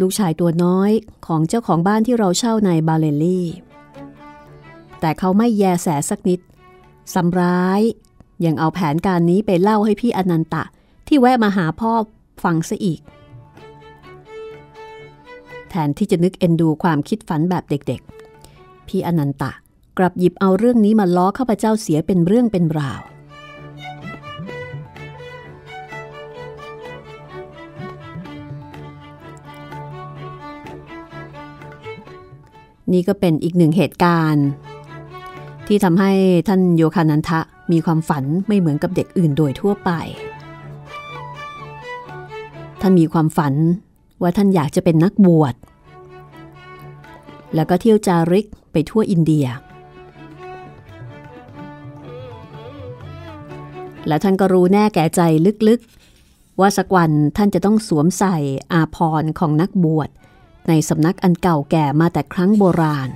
A: ลูกชายตัวน้อยของเจ้าของบ้านที่เราเช่าในบาเลลี่ แต่เขาไม่แยแสสักนิดสำร้ายยังเอาแผนการนี้ไปเล่าให้พี่อนันตะ ที่แวะมาหาพ่อฟังซะอีก แทนที่จะนึกเอ็นดูความคิดฝันแบบเด็กๆ พี่อนันตะกลับหยิบเอาเรื่องนี้มาล้อข้าพเจ้าเสียเป็นเรื่องเป็นราว นี่ก็เป็นอีกหนึ่งเหตุการณ์ ที่ทำให้ท่านโยคานันทะมีความฝันไม่เหมือนกับเด็กอื่นโดยทั่วไป ท่านมีความฝันว่าท่านอยากจะเป็นนักบวช แล้วก็เที่ยวจาริกไปทั่วอินเดีย และท่านก็รู้แน่แก่ใจลึกๆ ว่าสักวันท่านจะต้องสวมใส่อาภรณ์ของนักบวช ในสำนักอันเก่าแก่มาแต่ครั้งโบราณ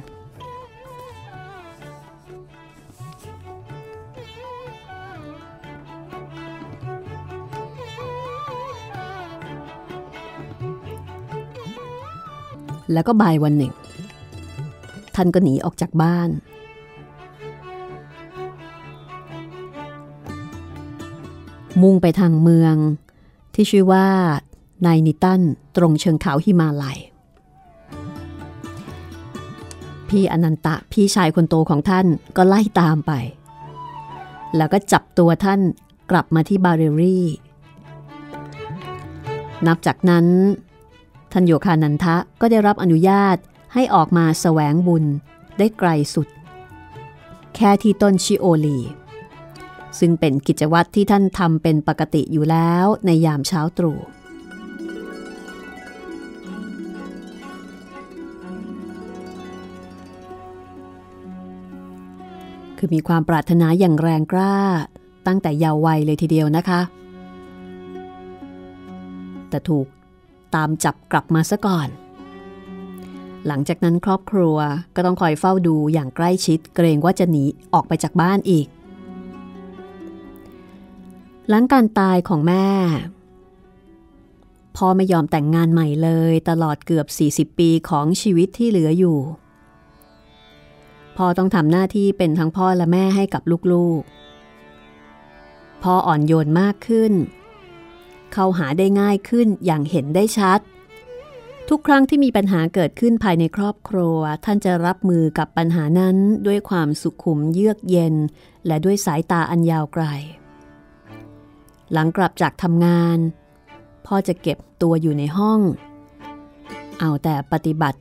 A: แล้วก็บ่ายวันหนึ่ง ท่านก็หนีออกจากบ้าน มุ่งไปทางเมือง ที่ชื่อว่านายนิตันตรงเชิงเขาหิมาลัย พี่อนันตะพี่ชายคนโตของท่านก็ไล่ตามไป แล้วก็จับตัวท่านกลับมาที่บาเรรี่ นับจากนั้น ท่านโยคานันทะก็ได้รับอนุญาตให้ออกมาแสวงบุญได้ไกลสุด แค่ที่ต้นชิโอลี ซึ่งเป็นกิจวัตรที่ท่านทำเป็นปกติอยู่แล้วในยามเช้าตรู่คือมีความปรารถนาอย่างแรงกล้าตั้งแต่เยาว์วัยเลยทีเดียวนะคะ แต่ถูก ตามจับกลับมาซะก่อน หลังจากนั้นครอบครัวก็ต้องคอยเฝ้าดูอย่างใกล้ชิดเกรงว่าจะหนีออกไปจากบ้านอีก หลังการตายของแม่พ่อไม่ยอมแต่งงานใหม่เลยตลอดเกือบ 40 ปีของชีวิตที่เหลืออยู่พ่อต้องทำหน้าที่เป็นทั้งพ่อและแม่ให้กับลูกๆ พ่ออ่อนโยนมากขึ้น เข้าหาได้ง่ายขึ้นอย่างเห็นได้ชัด ทุกครั้งที่มีปัญหาเกิดขึ้นภายในครอบครัว ท่านจะรับมือกับปัญหานั้นด้วยความสุขุมเยือกเย็น และด้วยสายตาอันยาวไกล หลังกลับจากทำงาน พ่อจะเก็บตัวอยู่ในห้อง เอาแต่ปฏิบัติ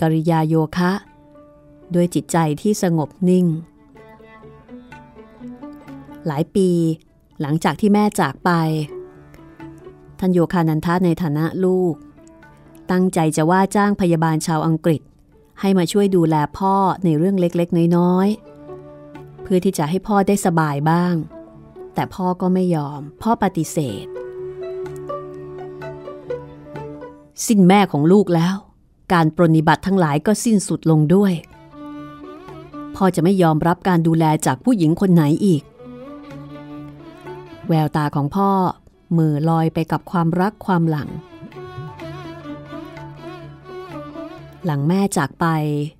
A: กริยาโยคะด้วยจิตใจที่สงบนิ่ง หลายปี หลังจากที่แม่จากไป ท่านโยคานันทะในฐานะลูก ตั้งใจจะว่าจ้างพยาบาลชาวอังกฤษ ให้มาช่วยดูแลพ่อในเรื่องเล็กๆ น้อยๆ เพื่อที่จะให้พ่อได้สบายบ้าง แต่พ่อก็ไม่ยอม พ่อปฏิเสธ สิ้นแม่ของลูกแล้ว การปรนนิบัติทั้งหลายก็สิ้นสุดลงด้วย พ่อจะไม่ยอมรับการดูแลจากผู้หญิงคนไหนอีก แววตาของพ่อ มือลอยไปกับความรักความหลัง หลังแม่จากไป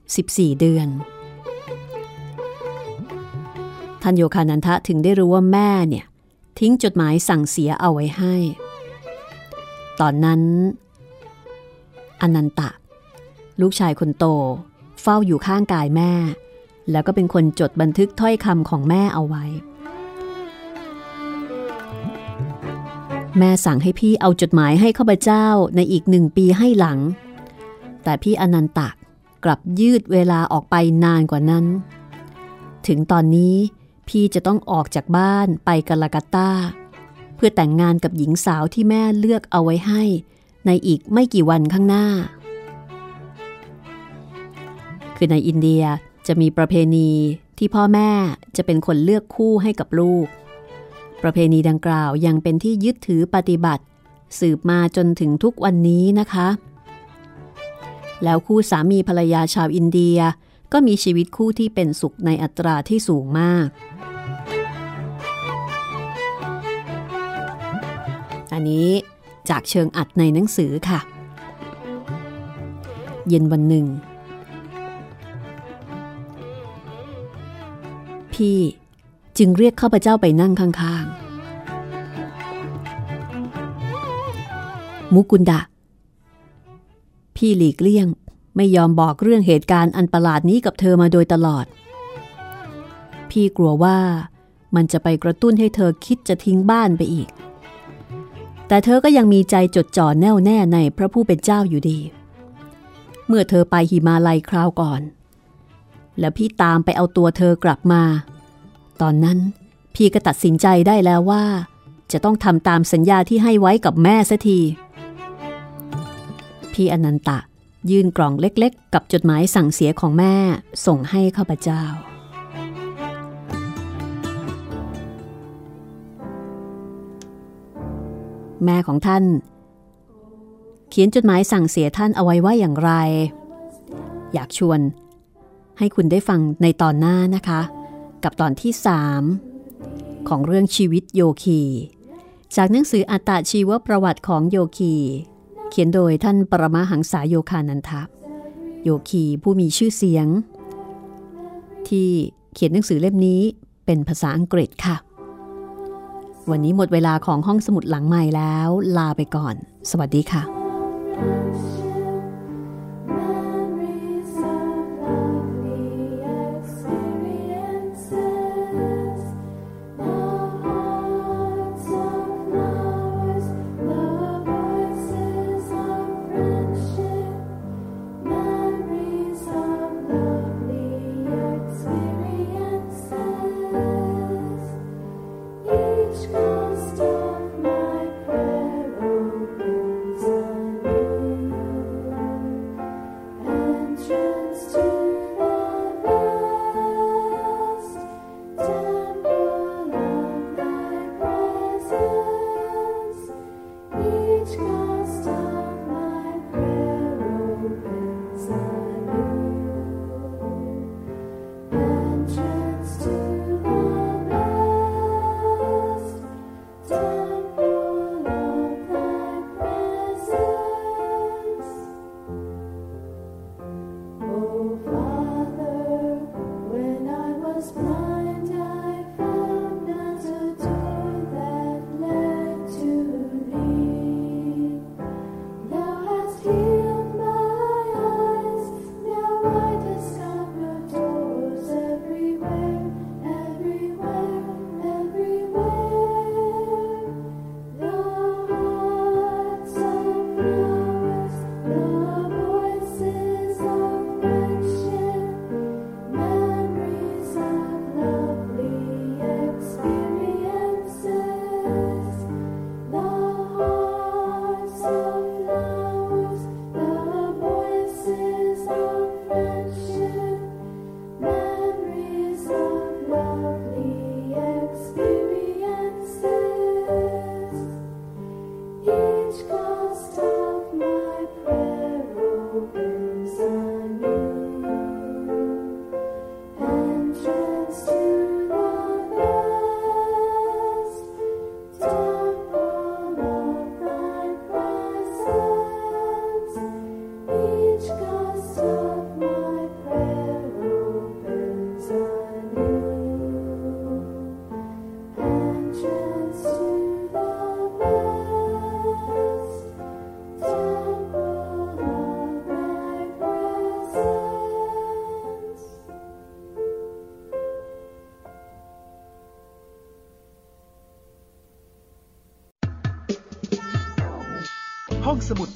A: 14 เดือนท่านโยคานันทะถึงได้รู้ว่าแม่เนี่ย ทิ้งจดหมายสั่งเสียเอาไว้ให้ ตอนนั้น อนันตะ ลูกชายคนโต เฝ้าอยู่ข้างกายแม่ แล้วก็เป็นคนจดบันทึกถ้อยคำของแม่เอาไว้ แม่สั่งให้พี่เอาจดหมายให้ข้าพเจ้าในอีกหนึ่งปีให้หลัง แต่พี่อนันตะกลับยืดเวลาออกไปนานกว่านั้น ถึงตอนนี้พี่จะต้องออกจากบ้านไปกาลากัตตาเพื่อแต่งงานกับหญิงสาวที่แม่เลือกเอาไว้ให้ ในอีกไม่กี่วันข้างหน้า คือในอินเดียจะมีประเพณีที่พ่อแม่จะเป็นคนเลือกคู่ให้กับลูก ประเพณีดังกล่าวยังเป็นที่ยึดถือปฏิบัติ สืบมาจนถึงทุกวันนี้นะคะ แล้วคู่สามีภรรยาชาวอินเดียก็มีชีวิตคู่ที่เป็นสุขในอัตราที่สูงมาก อันนี้จากเชิงอัดในหนังสือค่ะ เย็นวันหนึ่ง พี่ จึงเรียกข้าพเจ้าไปนั่งข้างๆ มุกุนดะพี่หลีกเลี่ยงไม่ยอมบอกเรื่องเหตุการณ์อันประหลาดนี้กับเธอมาโดยตลอด พี่กลัวว่ามันจะไปกระตุ้นให้เธอคิดจะทิ้งบ้านไปอีก แต่เธอก็ยังมีใจจดจ่อแน่วแน่ในพระผู้เป็นเจ้าอยู่ดี เมื่อเธอไปหิมาลัยคราวก่อน แล้วพี่ตามไปเอาตัวเธอกลับมา ตอนนั้นพี่ก็ตัดสินใจได้แล้วว่า จะต้องทำตามสัญญาที่ให้ไว้กับแม่สัที พี่อนันตะยื่นกล่องเล็กๆ กับจดหมายสั่งเสียของแม่ส่งให้ข้าพเจ้า แม่ของท่าน เขียนจดหมายสั่งเสียท่านเอาไว้ว่าอย่างไร อยากชวน ให้คุณได้ฟังในตอนหน้านะคะ กับตอนที่3ของเรื่องชีวิตโยคี จากหนังสืออัตตชีวประวัติของโยคี เขียนโดยท่านปรมาหังษายโยคานันทะโยคีผู้มีชื่อเสียง ที่เขียนหนังสือเล่มนี้เป็นภาษาอังกฤษค่ะ วันนี้หมดเวลาของห้องสมุดหลังใหม่แล้ว ลาไปก่อน สวัสดีค่ะ